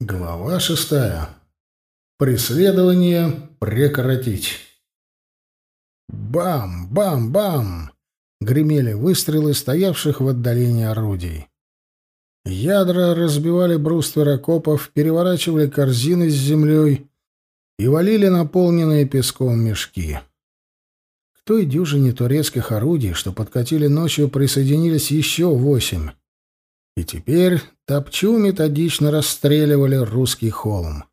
Глава шестая. Преследование прекратить. Бам-бам-бам! Гремели выстрелы стоявших в отдалении орудий. Ядра разбивали бруствер окопов, переворачивали корзины с землей и валили наполненные песком мешки. К той дюжине турецких орудий, что подкатили ночью, присоединились еще восемь. И теперь топчу методично расстреливали русский холм.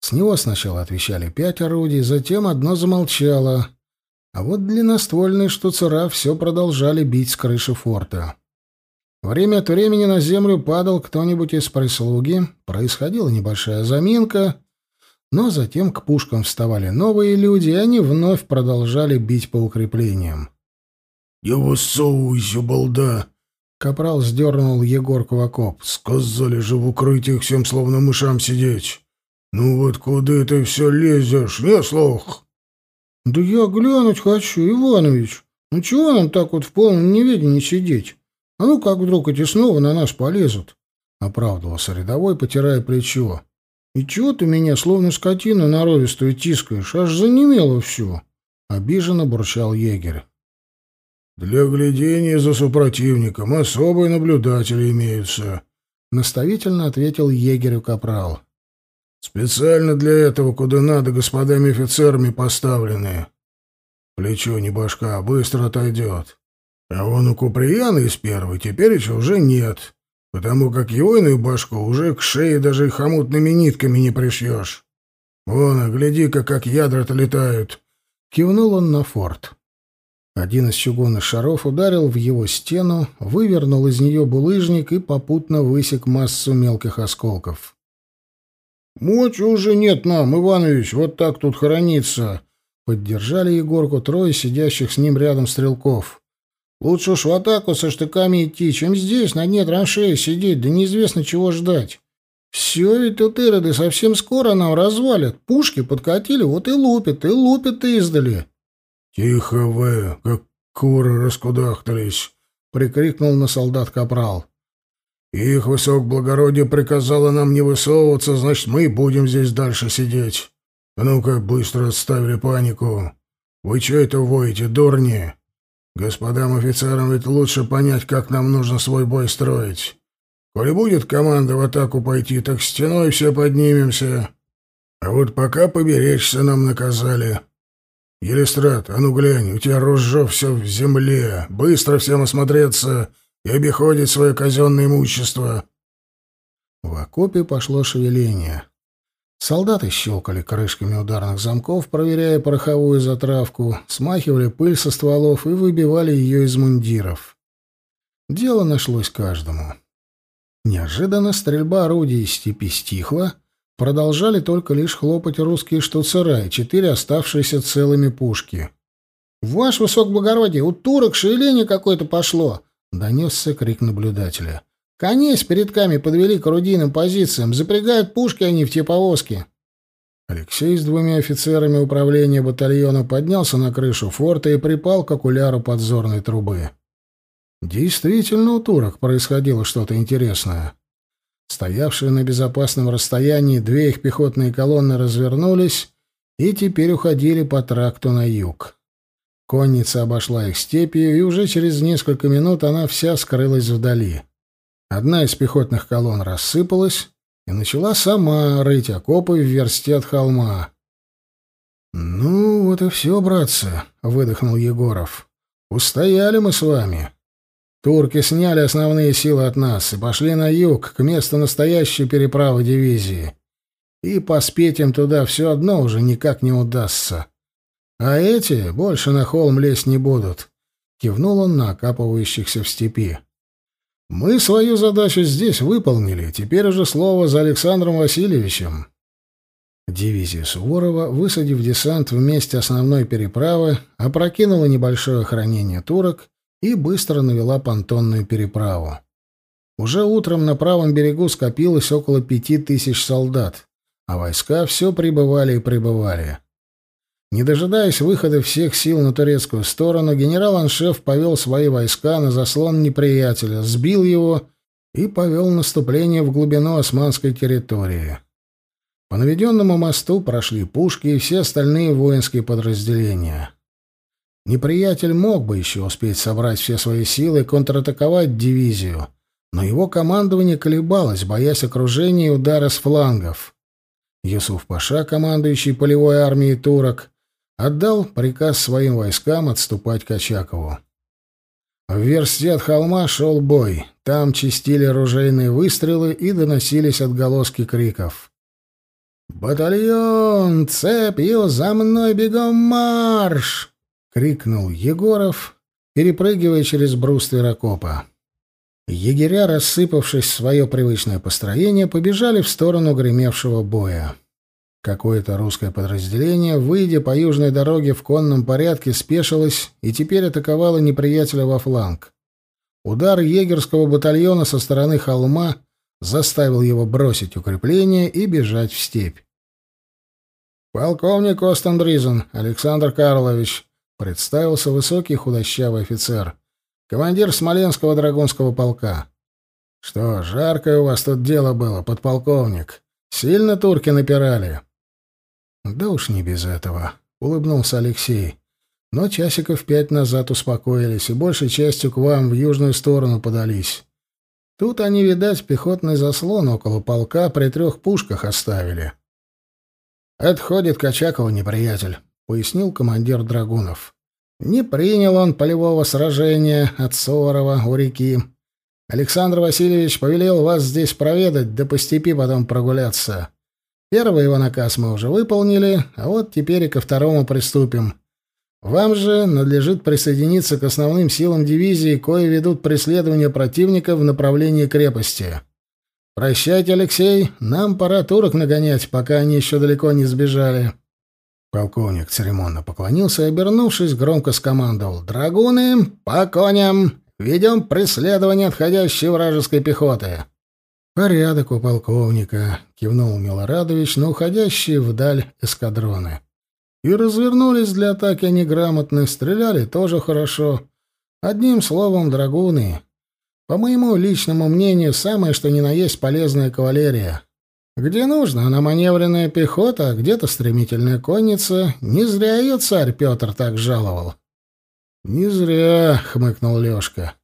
С него сначала отвечали пять орудий, затем одно замолчало, а вот длинноствольные штуцера все продолжали бить с крыши форта. Время от времени на землю падал кто-нибудь из прислуги, происходила небольшая заминка, но затем к пушкам вставали новые люди, и они вновь продолжали бить по укреплениям. «Не высовывайся, балда!» Капрал сдернул Егорку в окоп. «Сказали же в укрытиях всем словно мышам сидеть. Ну вот куда ты все лезешь, не слух?» «Да я глянуть хочу, Иванович. Ну чего нам так вот в полном неведении сидеть? А ну как вдруг эти снова на нас полезут?» Оправдывался рядовой, потирая плечо. «И чего ты меня, словно скотину норовистую, тискаешь? Аж занемело все!» Обиженно бурчал егерь. «Для глядения за супротивником особые наблюдатели имеются», — наставительно ответил егерю капрал. «Специально для этого, куда надо, господами офицерами поставлены. Плечо не башка, а быстро отойдет. А вон у Куприяна из первой теперь еще уже нет, потому как его иную башку уже к шее даже хомутными нитками не пришьешь. Вон, гляди-ка, как ядра-то летают». Кивнул он на форт. Один из чугунных шаров ударил в его стену, вывернул из нее булыжник и попутно высек массу мелких осколков. «Мочи уже нет нам, Иванович, вот так тут хорониться!» Поддержали Егорку трое сидящих с ним рядом стрелков. «Лучше уж в атаку со штыками идти, чем здесь на дне траншеи сидеть, да неизвестно чего ждать. Все ведь тут ироды совсем скоро нам развалят. Пушки подкатили, вот и лупят, и лупят издали». «Тихо вы, как куры раскудахтались!» — прикрикнул на солдат капрал. «Их высокоблагородие приказало нам не высовываться, значит, мы будем здесь дальше сидеть. А ну-ка, быстро отставили панику. Вы что это воете, дурни? Господам офицерам ведь лучше понять, как нам нужно свой бой строить. Коли будет команда в атаку пойти, так стеной все поднимемся. А вот пока поберечься нам наказали». «Елистрат, а ну глянь, у тебя ружье все в земле. Быстро всем осмотреться и обиходить свое казенное имущество». В окопе пошло шевеление. Солдаты щелкали крышками ударных замков, проверяя пороховую затравку, смахивали пыль со стволов и выбивали ее из мундиров. Дело нашлось каждому. Неожиданно стрельба орудий из степи стихла, Продолжали только лишь хлопать русские штуцера и четыре оставшиеся целыми пушки. «Ваше высокоблагородие, у турок шевеление какое-то пошло!» — донесся крик наблюдателя. «Коней с передками подвели к орудийным позициям. Запрягают пушки они в те повозки». Алексей с двумя офицерами управления батальона поднялся на крышу форта и припал к окуляру подзорной трубы. Действительно, у турок происходило что-то интересное. Стоявшие на безопасном расстоянии две их пехотные колонны развернулись и теперь уходили по тракту на юг. Конница обошла их степью, и уже через несколько минут она вся скрылась вдали. Одна из пехотных колонн рассыпалась и начала сама рыть окопы в версте от холма. «Ну, вот и все, братцы», — выдохнул Егоров. «Устояли мы с вами. Турки сняли основные силы от нас и пошли на юг, к месту настоящей переправы дивизии. И поспеть им туда все одно уже никак не удастся. А эти больше на холм лезть не будут. Кивнул он на окапывающихся в степи. Мы свою задачу здесь выполнили, теперь уже слово за Александром Васильевичем. Дивизия Суворова, высадив десант в месте основной переправы, опрокинула небольшое охранение турок и быстро навела понтонную переправу. Уже утром на правом берегу скопилось около пяти тысяч солдат, а войска все прибывали и прибывали. Не дожидаясь выхода всех сил на турецкую сторону, генерал-аншеф повел свои войска на заслон неприятеля, сбил его и повел наступление в глубину османской территории. По наведенному мосту прошли пушки и все остальные воинские подразделения. Неприятель мог бы еще успеть собрать все свои силы и контратаковать дивизию, но его командование колебалось, боясь окружения и удара с флангов. Юсуф Паша, командующий полевой армией турок, отдал приказ своим войскам отступать к Очакову. В версте от холма шел бой. Там чистили ружейные выстрелы и доносились отголоски криков. «Батальон! Цепью! За мной бегом марш!» — крикнул Егоров, перепрыгивая через бруствер окопа. Егеря, рассыпавшись в свое привычное построение, побежали в сторону гремевшего боя. Какое-то русское подразделение, выйдя по южной дороге в конном порядке, спешилось и теперь атаковало неприятеля во фланг. Удар егерского батальона со стороны холма заставил его бросить укрепление и бежать в степь. «Полковник Остендризен Александр Карлович», — представился высокий худощавый офицер, командир Смоленского драгунского полка. «Что, жаркое у вас тут дело было, подполковник? Сильно турки напирали?» «Да уж не без этого», — улыбнулся Алексей. «Но часиков пять назад успокоились и большей частью к вам в южную сторону подались. Тут они, видать, пехотный заслон около полка при трех пушках оставили». «Отходит Качакова неприятель», — пояснил командир Драгунов. «Не принял он полевого сражения от Сорова у реки. Александр Васильевич повелел вас здесь проведать, да по степи потом прогуляться. Первый его наказ мы уже выполнили, а вот теперь и ко второму приступим. Вам же надлежит присоединиться к основным силам дивизии, кое ведут преследование противника в направлении крепости. Прощайте, Алексей, нам пора турок нагонять, пока они еще далеко не сбежали. Полковник церемонно поклонился и, обернувшись, громко скомандовал. «Драгуны, по коням! Ведем преследование отходящей вражеской пехоты!» «Порядок у полковника», — кивнул Милорадович на уходящие вдаль эскадроны. «И развернулись для атаки они грамотно, стреляли тоже хорошо. Одним словом, драгуны. По моему личному мнению, самое что ни на есть полезная кавалерия. Где нужно, она маневренная пехота, а где-то стремительная конница. Не зря ее царь Петр так жаловал». «Не зря», — хмыкнул Лешка.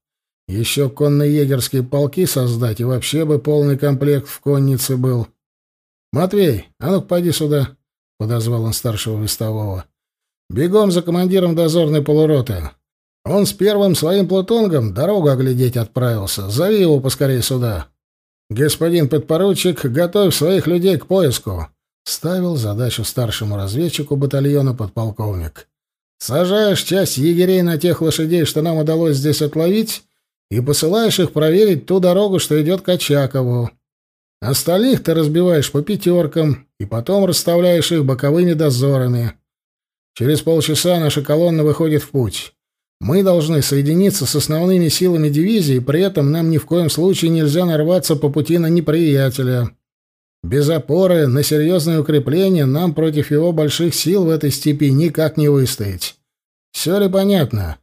Еще конно-егерские полки создать, и вообще бы полный комплект в коннице был. «Матвей, а ну-ка пойди сюда», — подозвал он старшего вестового. «Бегом за командиром дозорной полуроты. Он с первым своим плутонгом дорогу оглядеть отправился. Зови его поскорее сюда. Господин подпоручик, готовь своих людей к поиску», — ставил задачу старшему разведчику батальона подполковник. «Сажаешь часть егерей на тех лошадей, что нам удалось здесь отловить, и посылаешь их проверить ту дорогу, что идет к Очакову. Остальных ты разбиваешь по пятеркам и потом расставляешь их боковыми дозорами. Через полчаса наша колонна выходит в путь. Мы должны соединиться с основными силами дивизии, при этом нам ни в коем случае нельзя нарваться по пути на неприятеля. Без опоры на серьезное укрепление нам против его больших сил в этой степи никак не выстоять. Все ли понятно?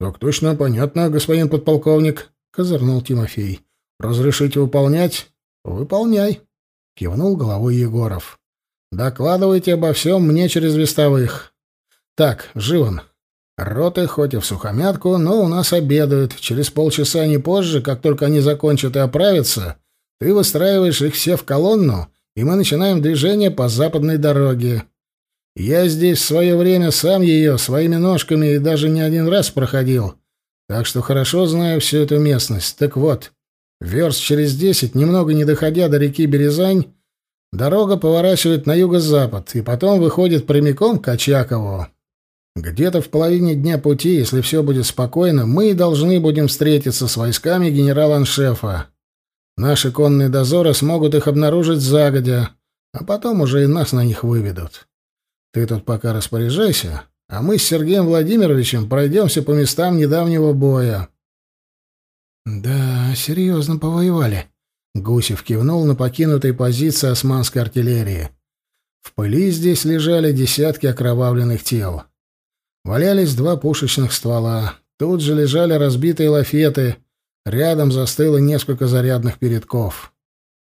«Так точно, понятно, господин подполковник», — козырнул Тимофей. «Разрешите выполнять?» «Выполняй», — кивнул головой Егоров. «Докладывайте обо всем мне через вестовых. Так, Живан, роты хоть и в сухомятку, но у нас обедают. Через полчаса не позже, как только они закончат и оправятся, ты выстраиваешь их все в колонну, и мы начинаем движение по западной дороге. Я здесь в свое время сам ее своими ножками и даже не один раз проходил, так что хорошо знаю всю эту местность. Так вот, верст через десять, немного не доходя до реки Березань, дорога поворачивает на юго-запад и потом выходит прямиком к Очакову. Где-то в половине дня пути, если все будет спокойно, мы должны будем встретиться с войсками генерала-аншефа. Наши конные дозоры смогут их обнаружить загодя, а потом уже и нас на них выведут. Ты тут пока распоряжайся, а мы с Сергеем Владимировичем пройдемся по местам недавнего боя. Да, серьезно повоевали. Гусев кивнул на покинутой позиции османской артиллерии. В пыли здесь лежали десятки окровавленных тел. Валялись два пушечных ствола. Тут же лежали разбитые лафеты, Рядом застыло несколько зарядных передков.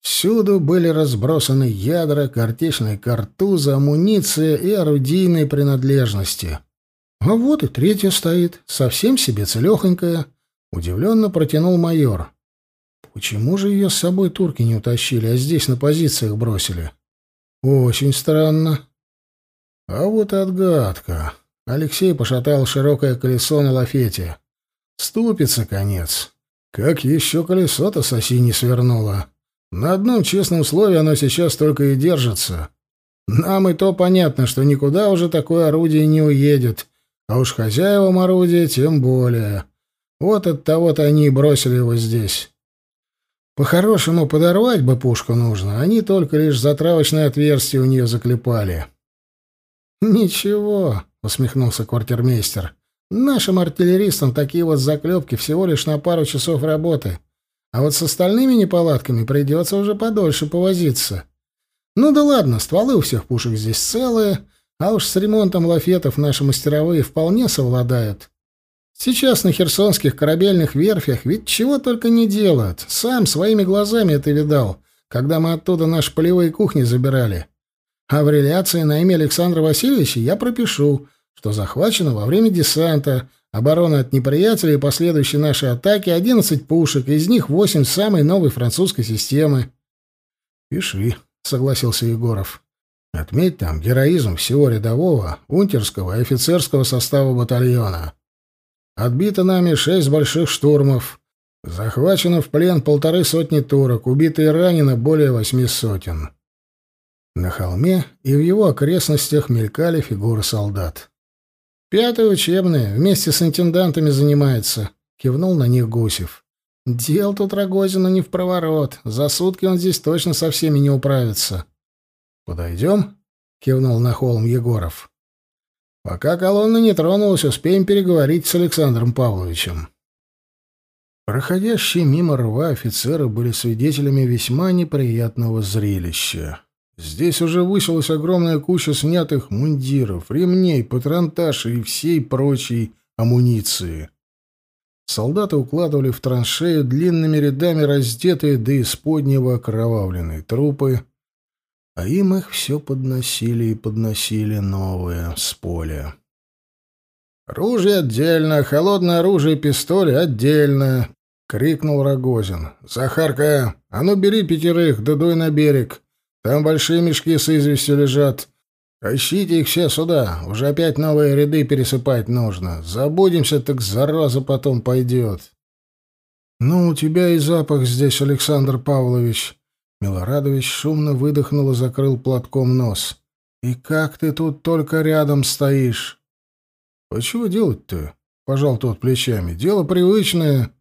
Всюду были разбросаны ядра, картечные картузы, амуниция и орудийные принадлежности. А вот и третья стоит, совсем себе целехонькая. Удивленно протянул майор. Почему же ее с собой турки не утащили, а здесь на позициях бросили? Очень странно. А вот отгадка. Алексей пошатал широкое колесо на лафете. Ступится конец. Как еще колесо-то с оси не свернуло. На одном честном слове оно сейчас только и держится. Нам и то понятно, что никуда уже такое орудие не уедет, а уж хозяевам орудия тем более. Вот от того-то они и бросили его здесь. По-хорошему подорвать бы пушку нужно, они только лишь затравочное отверстие у нее заклепали. «Ничего», — усмехнулся квартирмейстер, Нашим артиллеристам такие вот заклепки всего лишь на пару часов работы. А вот с остальными неполадками придется уже подольше повозиться. Ну да ладно, стволы у всех пушек здесь целые, а уж с ремонтом лафетов наши мастеровые вполне совладают. Сейчас на херсонских корабельных верфях ведь чего только не делают. Сам своими глазами это видал, когда мы оттуда наши полевые кухни забирали. А в реляции на имя Александра Васильевича я пропишу — что захвачено во время десанта, обороны от неприятеля и последующей нашей атаки 11 пушек, из них 8 самой новой французской системы. «Пиши», — согласился Егоров. «Отметь там героизм всего рядового, унтерского и офицерского состава батальона. Отбито нами шесть больших штурмов, захвачено в плен полторы сотни турок, убито и ранено более восьми сотен». На холме и в его окрестностях мелькали фигуры солдат. «Пятое учебное, вместе с интендантами занимается», — кивнул на них Гусев. «Дел тут Рогозину не в проворот. За сутки он здесь точно со всеми не управится». «Подойдем?» — кивнул на холм Егоров. «Пока колонна не тронулась, успеем переговорить с Александром Павловичем». Проходящие мимо рва офицеры были свидетелями весьма неприятного зрелища. Здесь уже высилась огромная куча снятых мундиров, ремней, патронташей и всей прочей амуниции. Солдаты укладывали в траншею длинными рядами раздетые до исподнего окровавленные трупы, а им их все подносили и подносили новые с поля. «Ружье отдельно, холодное оружие и пистоли отдельно!» — крикнул Рогозин. «Захарка, а ну бери пятерых, да дуй на берег!» Там большие мешки с известью лежат. Тащите их все сюда. Уже опять новые ряды пересыпать нужно. Забудемся, так зараза потом пойдет. Ну, у тебя и запах здесь, Александр Павлович. Милорадович шумно выдохнул и закрыл платком нос. И как ты тут только рядом стоишь? А чего делать-то? Пожал тот плечами. Дело привычное.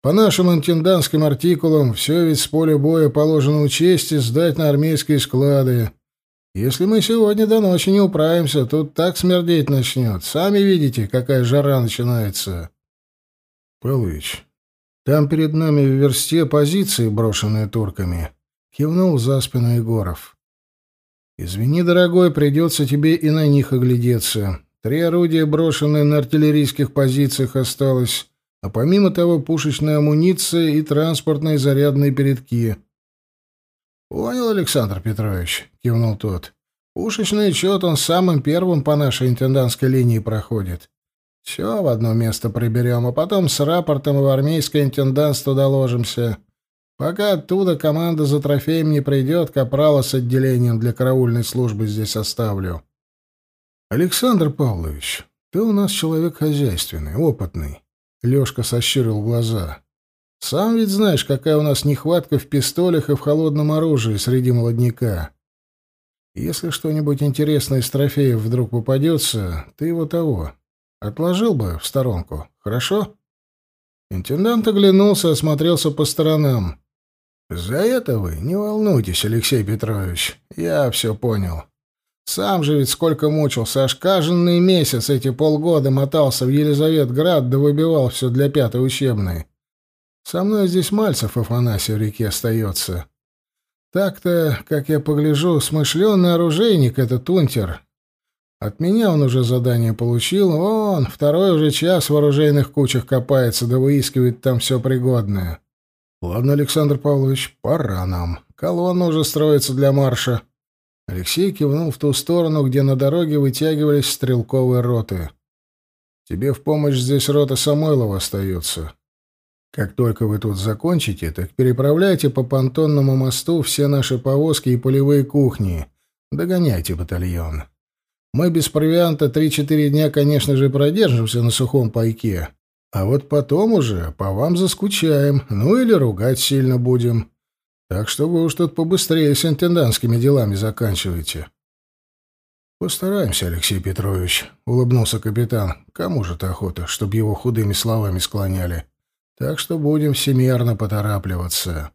По нашим интендантским артикулам, все ведь с поля боя положено учесть и сдать на армейские склады. Если мы сегодня до ночи не управимся, тут так смердеть начнет. Сами видите, какая жара начинается. Пылыч, там перед нами в версте позиции, брошенные турками. Кивнул за спину Егоров. Извини, дорогой, придется тебе и на них оглядеться. Три орудия, брошенные на артиллерийских позициях, осталось а помимо того пушечная амуниция и транспортные зарядные передки. «Понял, Александр Петрович», — кивнул тот. «Пушечный счет он самым первым по нашей интендантской линии проходит. Все в одно место приберем, а потом с рапортом в армейское интендантство доложимся. Пока оттуда команда за трофеем не придет, капрала с отделением для караульной службы здесь оставлю». «Александр Павлович, ты у нас человек хозяйственный, опытный. Лёшка сощурил глаза. «Сам ведь знаешь, какая у нас нехватка в пистолях и в холодном оружии среди молодняка. Если что-нибудь интересное из трофеев вдруг попадется, ты его того. Отложил бы в сторонку, хорошо?» Интендант оглянулся, осмотрелся по сторонам. «За это вы не волнуйтесь, Алексей Петрович. Я все понял. Сам же ведь сколько мучился, аж каждый месяц эти полгода мотался в Елизаветград да выбивал все для пятой учебной. Со мной здесь Мальцев Афанасий в реке остается. Так-то, как я погляжу, смышленый оружейник этот унтер. От меня он уже задание получил. Вон, второй уже час в оружейных кучах копается, да выискивает там все пригодное. Ладно, Александр Павлович, пора нам. Колонна уже строится для марша. Алексей кивнул в ту сторону, где на дороге вытягивались стрелковые роты. Тебе в помощь здесь рота Самойлова остается. Как только вы тут закончите, так переправляйте по понтонному мосту все наши повозки и полевые кухни. Догоняйте батальон. Мы без провианта три-четыре дня, конечно же, продержимся на сухом пайке. А вот потом уже по вам заскучаем, ну или ругать сильно будем. Так что вы уж тут побыстрее с интендантскими делами заканчивайте. Постараемся, Алексей Петрович, улыбнулся капитан. Кому же то охота, чтобы его худыми словами склоняли? Так что будем всемерно поторапливаться.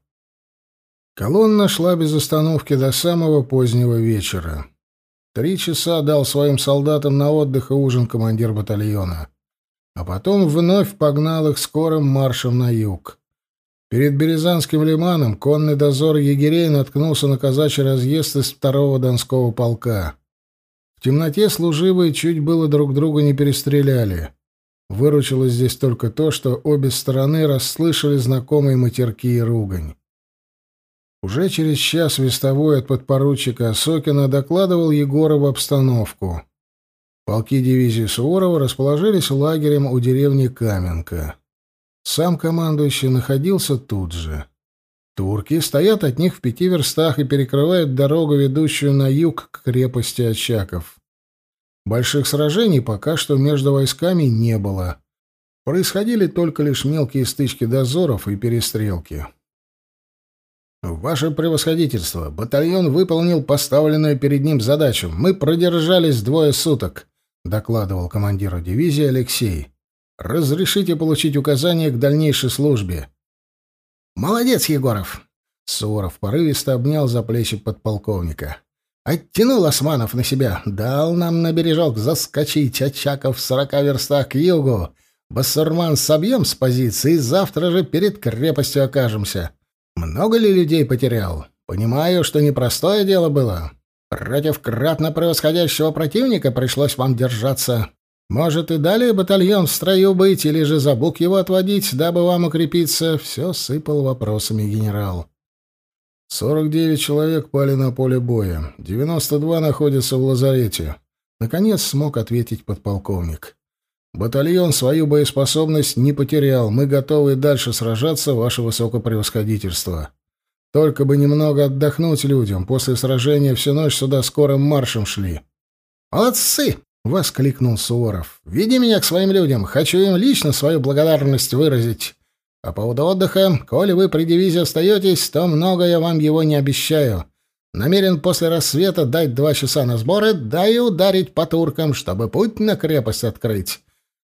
Колонна шла без остановки до самого позднего вечера. Три часа дал своим солдатам на отдых и ужин командир батальона. А потом вновь погнал их скорым маршем на юг. Перед Березанским лиманом конный дозор егерей наткнулся на казачий разъезд из второго Донского полка. В темноте служивые чуть было друг друга не перестреляли. Выручило здесь только то, что обе стороны расслышали знакомые матерки и ругань. Уже через час вестовой от подпоручика Осокина докладывал Егорову обстановку. Полки дивизии Суворова расположились лагерем у деревни Каменка. Сам командующий находился тут же. Турки стоят от них в пяти верстах и перекрывают дорогу, ведущую на юг к крепости Очаков. Больших сражений пока что между войсками не было. Происходили только лишь мелкие стычки дозоров и перестрелки. «Ваше превосходительство, батальон выполнил поставленную перед ним задачу. Мы продержались двое суток», — докладывал командиру дивизии Алексей. «Разрешите получить указания к дальнейшей службе». «Молодец, Егоров!» Суворов порывисто обнял за плечи подполковника. «Оттянул Османов на себя, дал нам на бережок заскочить, Очаков в сорока верстах к югу. Басурман собьем с позиции, завтра же перед крепостью окажемся». Много ли людей потерял? Понимаю, что непростое дело было. Против кратно превосходящего противника пришлось вам держаться. Может, и далее батальон в строю быть, или же за бук его отводить, дабы вам укрепиться. Все сыпал вопросами генерал. Сорок девять человек пали на поле боя. Девяносто два находятся в лазарете. Наконец смог ответить подполковник. Батальон свою боеспособность не потерял. Мы готовы дальше сражаться, ваше высокопревосходительство. Только бы немного отдохнуть людям. После сражения всю ночь сюда скорым маршем шли. «Отцы!» — воскликнул Суворов. «Веди меня к своим людям. Хочу им лично свою благодарность выразить. По поводу отдыха, коли вы при дивизии остаетесь, то много я вам его не обещаю. Намерен после рассвета дать два часа на сборы, да и ударить по туркам, чтобы путь на крепость открыть.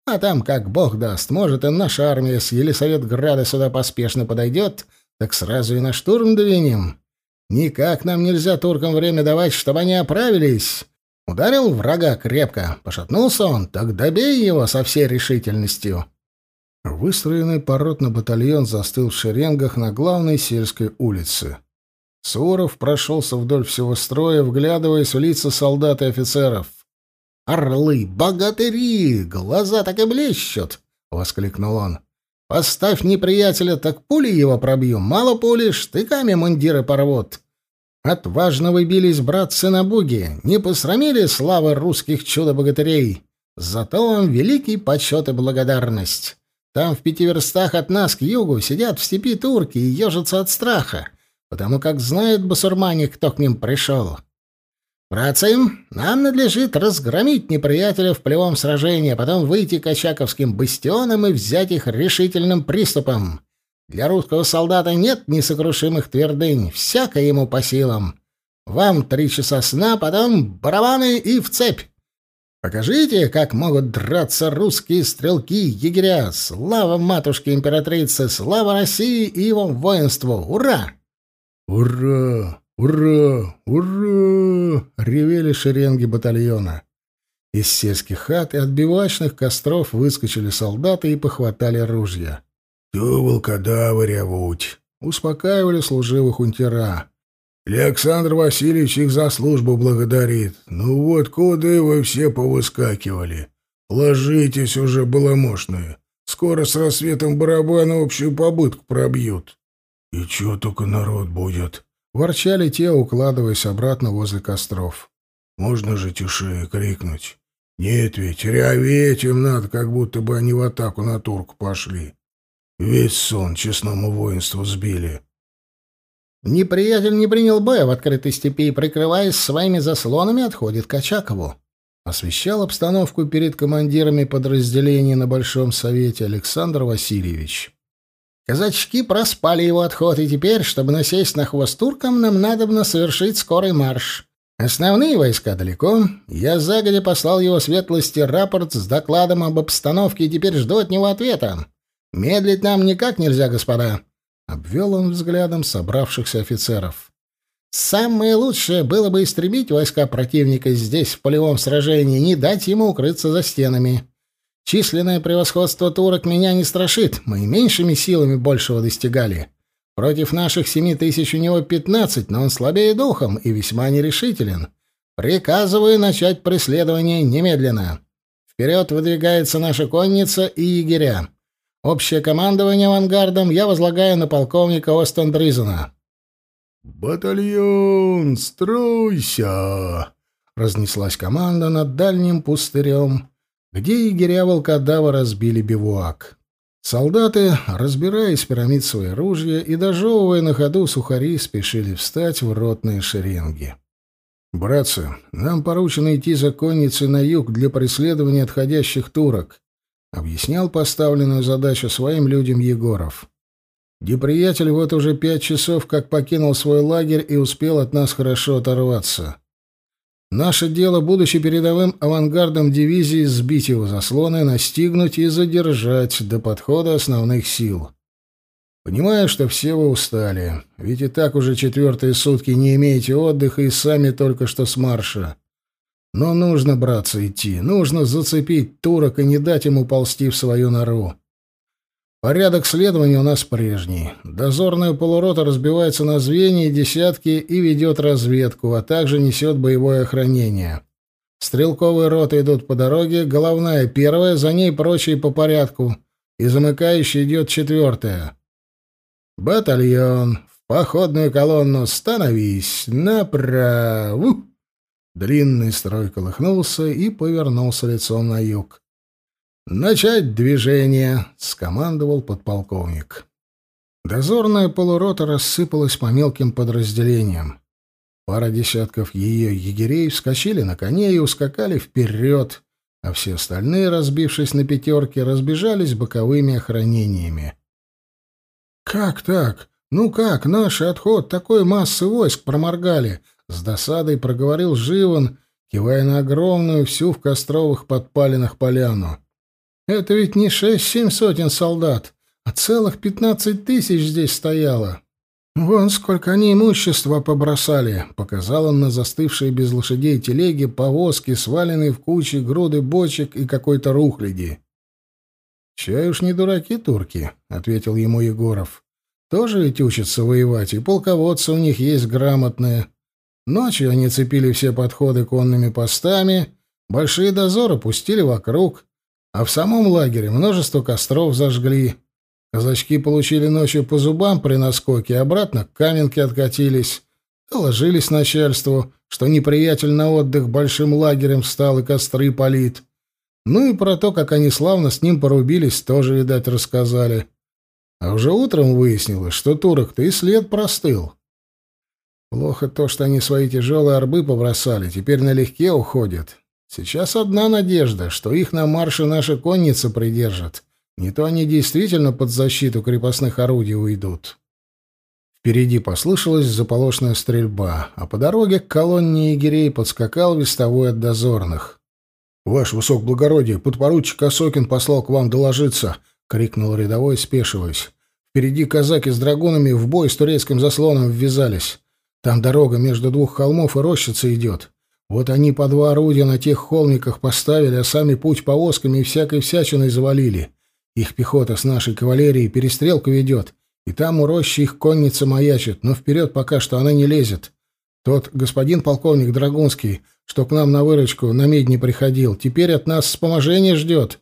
А там, как бог даст, может, и наша армия с Елисаветграда сюда поспешно подойдет, так сразу и на штурм двинем. Никак нам нельзя туркам время давать, чтобы они оправились. Ударил врага крепко, пошатнулся он, так добей его со всей решительностью. Выстроенный поротный батальон застыл в шеренгах на главной сельской улице. Суворов прошелся вдоль всего строя, вглядываясь в лица солдат и офицеров. «Орлы, богатыри! Глаза так и блещут!» — воскликнул он. «Поставь неприятеля, так пули его пробью. Мало пули, штыками мундиры порвут. Отважно вы бились, братцы, на буге. Не посрамили славы русских чудо-богатырей. Зато вам великий почет и благодарность. Там в пяти верстах от нас к югу сидят в степи турки и ежатся от страха, потому как знают басурмане, кто к ним пришел. «Братцы, нам надлежит разгромить неприятеля в полевом сражении, а потом выйти к очаковским бастионам и взять их решительным приступом. Для русского солдата нет несокрушимых твердынь, всяко ему по силам. Вам три часа сна, потом барабаны и в цепь. Покажите, как могут драться русские стрелки-егеря. Слава матушке-императрице, слава России и его воинству! Ура!» «Ура! Ура! Ура!» — ревели шеренги батальона. Из сельских хат и от бивачных костров выскочили солдаты и похватали ружья. «То волкодавы ревуть!» — успокаивали служивых унтера. Александр Васильевич их за службу благодарит. Ну вот куда вы все повыскакивали? Ложитесь уже, баламошные. Скоро с рассветом барабана общую побытку пробьют. И чё только народ будет? Ворчали те, укладываясь обратно возле костров. Можно же тише крикнуть. Нет ведь, реветь им надо, как будто бы они в атаку на турку пошли. Весь сон честному воинству сбили. Неприятель не принял боя в открытой степи и, прикрываясь своими заслонами, отходит к Очакову. Освещал обстановку перед командирами подразделений на Большом Совете Александр Васильевич. Казачки проспали его отход, и теперь, чтобы насесть на хвост туркам, нам надобно совершить скорый марш. Основные войска далеко. Я загодя послал его светлости рапорт с докладом об обстановке и теперь жду от него ответа. Медлить нам никак нельзя, господа. Обвел он взглядом собравшихся офицеров. Самое лучшее было бы истребить войска противника здесь, в полевом сражении, не дать ему укрыться за стенами. Численное превосходство турок меня не страшит, мы меньшими силами большего достигали. Против наших семи тысяч у него пятнадцать, но он слабее духом и весьма нерешителен. Приказываю начать преследование немедленно. Вперед выдвигается наша конница и егеря. Общее командование авангардом я возлагаю на полковника Остендризена. «Батальон, стройся!» — разнеслась команда над дальним пустырем, где егеря волкодава разбили бивуак. Солдаты, разбирая из пирамид свои ружья и дожевывая на ходу сухари, спешили встать в ротные шеренги. «Братцы, нам поручено идти за конницей на юг для преследования отходящих турок. — объяснял поставленную задачу своим людям Егоров. «Деприятель вот уже пять часов как покинул свой лагерь и успел от нас хорошо оторваться. Наше дело, будучи передовым авангардом дивизии, сбить его заслоны, настигнуть и задержать до подхода основных сил. Понимаю, что все вы устали, ведь и так уже четвертые сутки не имеете отдыха и сами только что с марша». Но нужно, братцы, идти. Нужно зацепить турок и не дать ему ползти в свою нору. Порядок следования у нас прежний. Дозорная полурота разбивается на звенья и десятки и ведет разведку, а также несет боевое охранение. Стрелковые роты идут по дороге, головная первая, за ней прочие по порядку, и замыкающая идет четвертая. Батальон, в походную колонну становись, направо. Длинный строй колыхнулся и повернулся лицом на юг. «Начать движение!» — скомандовал подполковник. Дозорная полурота рассыпалась по мелким подразделениям. Пара десятков ее егерей вскочили на коне и ускакали вперед, а все остальные, разбившись на пятерки, разбежались боковыми охранениями. «Как так? Ну как, наш отход такой массы войск проморгали?» С досадой проговорил Живан, кивая на огромную, всю в костровых подпалинах поляну. «Это ведь не шесть-семь сотен солдат, а целых пятнадцать тысяч здесь стояло. Вон сколько они имущества побросали», — показал он на застывшие без лошадей телеги повозки, сваленные в кучи груды бочек и какой-то рухляди. «Чай уж не дураки турки», — ответил ему Егоров. «Тоже ведь учатся воевать, и полководцы у них есть грамотные». Ночью они цепили все подходы конными постами, большие дозоры пустили вокруг, а в самом лагере множество костров зажгли. Казачки получили ночью по зубам при наскоке, обратно к каменке откатились, доложились начальству, что неприятель на отдых большим лагерем встал и костры палит. Ну и про то, как они славно с ним порубились, тоже, видать, рассказали. А уже утром выяснилось, что турок-то и след простыл. Плохо то, что они свои тяжелые арбы побросали, теперь налегке уходят. Сейчас одна надежда, что их на марше наша конница придержит. Не то они действительно под защиту крепостных орудий уйдут. Впереди послышалась заполошная стрельба, а по дороге к колонне егерей подскакал вестовой от дозорных. — Ваше высокоблагородие, подпоручик Осокин послал к вам доложиться, — крикнул рядовой, спешиваясь. Впереди казаки с драгунами в бой с турецким заслоном ввязались. Там дорога между двух холмов и рощица идет. Вот они по два орудия на тех холмиках поставили, а сами путь повозками и всякой всячиной завалили. Их пехота с нашей кавалерией перестрелку ведет, и там у рощи их конница маячит, но вперед пока что она не лезет. Тот господин полковник Драгунский, что к нам на выручку на медне приходил, теперь от нас вспоможение ждет.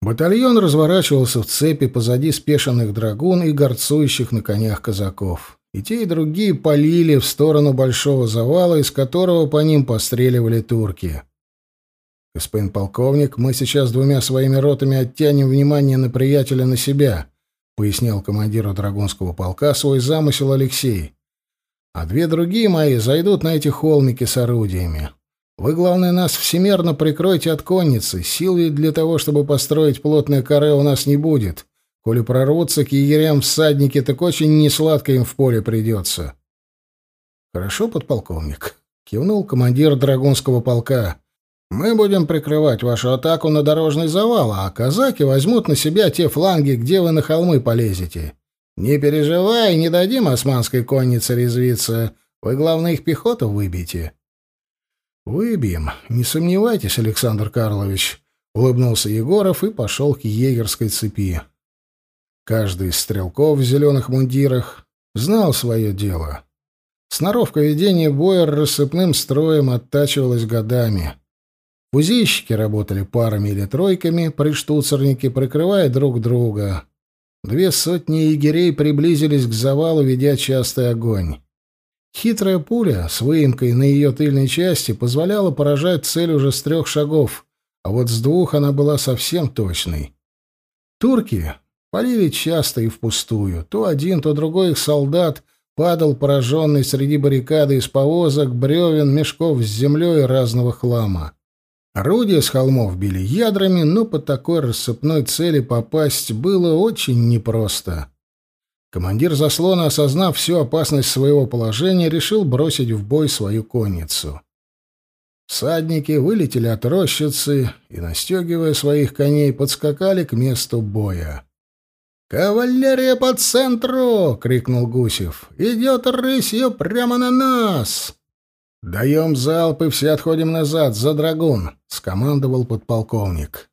Батальон разворачивался в цепи позади спешенных драгун и горцующих на конях казаков. И те, и другие полили в сторону большого завала, из которого по ним постреливали турки. «Господин полковник, мы сейчас двумя своими ротами оттянем внимание на приятеля на себя», — пояснял командиру Драгунского полка свой замысел Алексей. «А две другие мои зайдут на эти холмики с орудиями. Вы, главное, нас всемерно прикройте от конницы. Сил ведь для того, чтобы построить плотное каре, у нас не будет. Коли прорвутся к егерям всадники, так очень несладко им в поле придется». «Хорошо, подполковник», — кивнул командир Драгунского полка. Мы будем прикрывать вашу атаку на дорожный завал, а казаки возьмут на себя те фланги, где вы на холмы полезете. Не переживай, не дадим османской коннице резвиться. Вы, главное, их пехоту выбейте. Выбьем, не сомневайтесь, Александр Карлович, улыбнулся Егоров и пошел к егерской цепи. Каждый из стрелков в зеленых мундирах знал свое дело. Сноровка ведения боя рассыпным строем оттачивалась годами. Кузейщики работали парами или тройками, приштуцерники, прикрывая друг друга. Две сотни егерей приблизились к завалу, ведя частый огонь. Хитрая пуля с выемкой на ее тыльной части позволяла поражать цель уже с трех шагов, а вот с двух она была совсем точной. Турки полили часто и впустую. То один, то другой их солдат падал пораженный среди баррикады из повозок, бревен, мешков с землей и разного хлама. Орудия с холмов били ядрами, но по такой рассыпной цели попасть было очень непросто. Командир заслона, осознав всю опасность своего положения, решил бросить в бой свою конницу. Всадники вылетели от рощицы и, настегивая своих коней, подскакали к месту боя. «Кавалерия по центру!» — крикнул Гусев. «Идет рысью прямо на нас!» «Даем залп и все отходим назад, за драгун!» — скомандовал подполковник.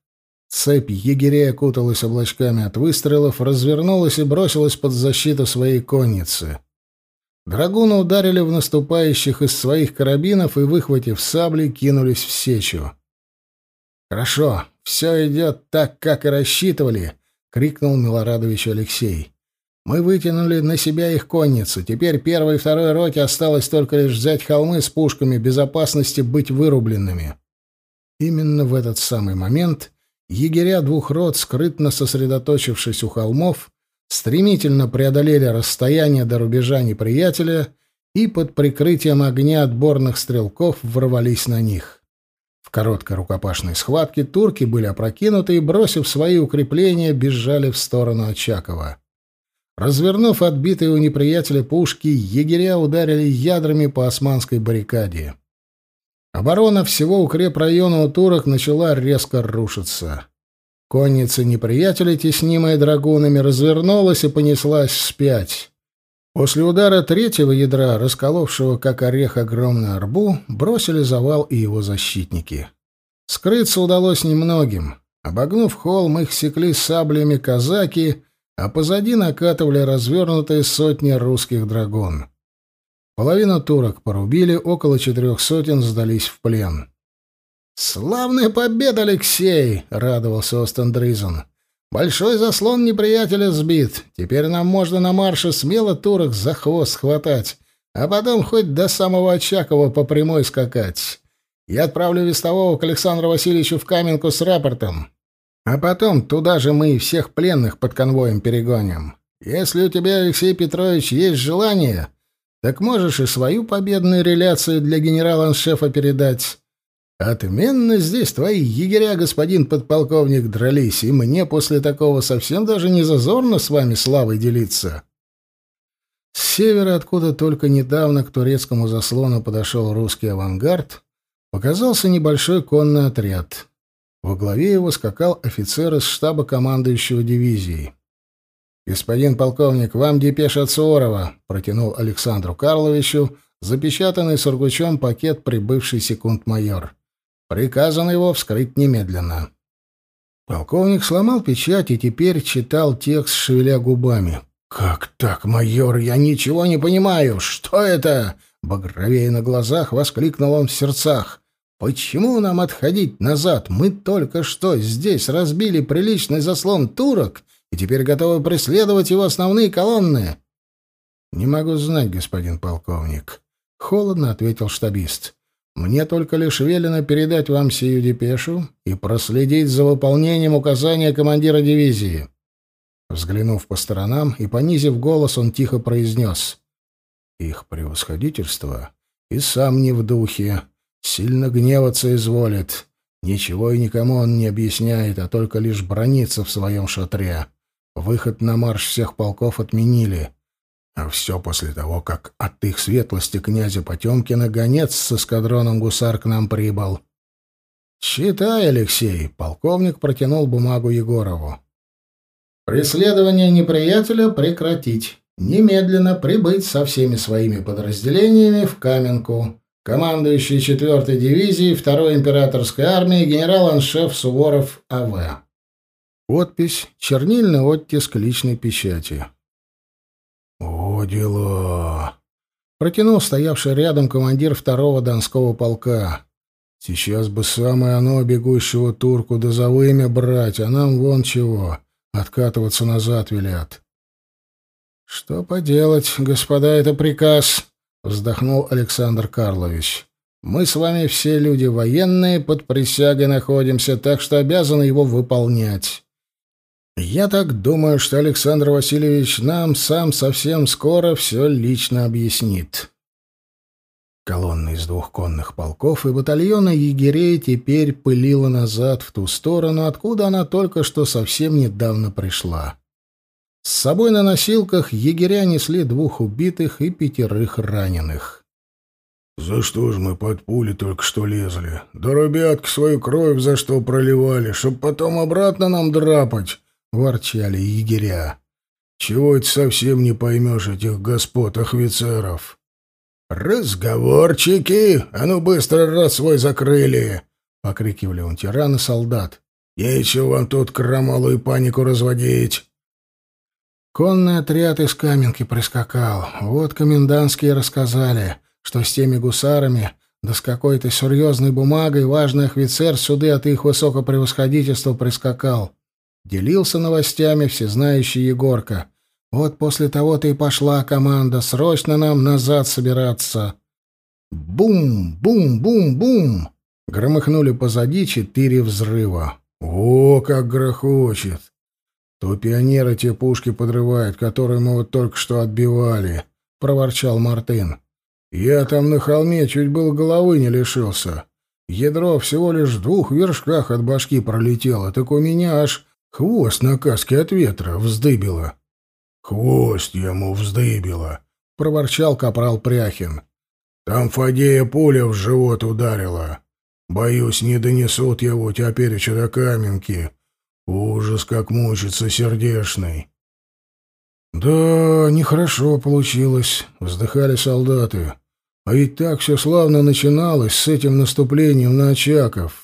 Цепь егерей окуталась облачками от выстрелов, развернулась и бросилась под защиту своей конницы. Драгуны ударили в наступающих из своих карабинов и, выхватив сабли, кинулись в сечу. «Хорошо, все идет так, как и рассчитывали!» — крикнул Милорадович Алексей. Мы вытянули на себя их конницу. Теперь первой и второй роте осталось только лишь взять холмы с пушками безопасности быть вырубленными. Именно в этот самый момент егеря двух рот, скрытно сосредоточившись у холмов, стремительно преодолели расстояние до рубежа неприятеля и под прикрытием огня отборных стрелков ворвались на них. Короткой рукопашной схватке турки были опрокинуты и, бросив свои укрепления, бежали в сторону Очакова. Развернув отбитые у неприятеля пушки, егеря ударили ядрами по османской баррикаде. Оборона всего укрепрайона у турок начала резко рушиться. Конница неприятеля, теснимая драгунами, развернулась и понеслась вспять. После удара третьего ядра, расколовшего как орех огромную арбу, бросили завал и его защитники. Скрыться удалось немногим. Обогнув холм, их секли саблями казаки — а позади накатывали развернутые сотни русских драгун. Половину турок порубили, около четырех сотен сдались в плен. «Славная победа, Алексей!» — радовался Остендризен. «Большой заслон неприятеля сбит. Теперь нам можно на марше смело турок за хвост хватать, а потом хоть до самого Очакова по прямой скакать. Я отправлю вестового к Александру Васильевичу в Каменку с рапортом. А потом туда же мы и всех пленных под конвоем перегоним. Если у тебя, Алексей Петрович, есть желание, так можешь и свою победную реляцию для генерала-аншефа передать. Отменно здесь твои егеря, господин подполковник, дрались, и мне после такого совсем даже не зазорно с вами славой делиться. С севера, откуда только недавно к турецкому заслону подошел русский авангард, показался небольшой конный отряд — во главе его скакал офицер из штаба командующего дивизией. «Господин полковник, вам депеш от Суворова», — протянул Александру Карловичу запечатанный сургучом пакет прибывший секунд-майор. Приказано его вскрыть немедленно. Полковник сломал печать и теперь читал текст, шевеля губами. «Как так, майор? Я ничего не понимаю. Что это?» Багровее на глазах воскликнул он в сердцах. «Почему нам отходить назад? Мы только что здесь разбили приличный заслон турок и теперь готовы преследовать его основные колонны». «Не могу знать, господин полковник», — холодно ответил штабист. «Мне только лишь велено передать вам сию депешу и проследить за выполнением указания командира дивизии». Взглянув по сторонам и понизив голос, он тихо произнес. «Их превосходительство и сам не в духе, сильно гневаться изволит. Ничего и никому он не объясняет, а только лишь бронится в своем шатре. Выход на марш всех полков отменили». А все после того, как от их светлости князя Потемкина гонец с эскадроном гусар к нам прибыл. «Читай, Алексей!» — полковник протянул бумагу Егорову. «Преследование неприятеля прекратить. Немедленно прибыть со всеми своими подразделениями в Каменку. Командующий 4-й дивизией 2-й императорской армии генерал-аншеф Суворов А.В. Подпись, чернильный оттиск личной печати. «О, дела!» — протянул стоявший рядом командир второго донского полка. «Сейчас бы самое оно бегущего турку да за вымя брать, а нам вон чего, откатываться назад велят». «Что поделать, господа, это приказ», — вздохнул Александр Карлович. «Мы с вами все люди военные, под присягой находимся, так что обязаны его выполнять». Я так думаю, что Александр Васильевич нам сам совсем скоро все лично объяснит. Колонна из двух конных полков и батальона егерей теперь пылила назад в ту сторону, откуда она только что совсем недавно пришла. С собой на носилках егеря несли двух убитых и пятерых раненых. «За что ж мы под пули только что лезли? Да ребятки свою кровь за что проливали, чтоб потом обратно нам драпать!» Ворчали егеря. Чего это совсем не поймешь этих господ офицеров? «Разговорчики! А ну быстро рот свой закрыли!» — покрикивали он тиран и солдат. «Нечего вам тут крамолу и панику разводить!» Конный отряд из Каменки прискакал. Вот комендантские рассказали, что с теми гусарами, да с какой-то серьезной бумагой важный офицер суды от их высокопревосходительства прискакал. Делился новостями всезнающий Егорка. Вот после того-то и пошла команда срочно нам назад собираться. Бум, бум, бум, бум. Громыхнули позади четыре взрыва. О, как грохочет! То пионеры те пушки подрывают, которые мы вот только что отбивали, проворчал Мартын. Я там на холме чуть было головы не лишился. Ядро всего лишь в двух вершках от башки пролетело, так у меня аж Хвост на каске от ветра вздыбило. Хвост ему вздыбило, проворчал капрал Пряхин. Там Фадея пуля в живот ударила. Боюсь, не донесут его теперь до каменки. Ужас, как мучится сердешный. Да, нехорошо получилось, вздыхали солдаты. А ведь так все славно начиналось с этим наступлением на Очаков.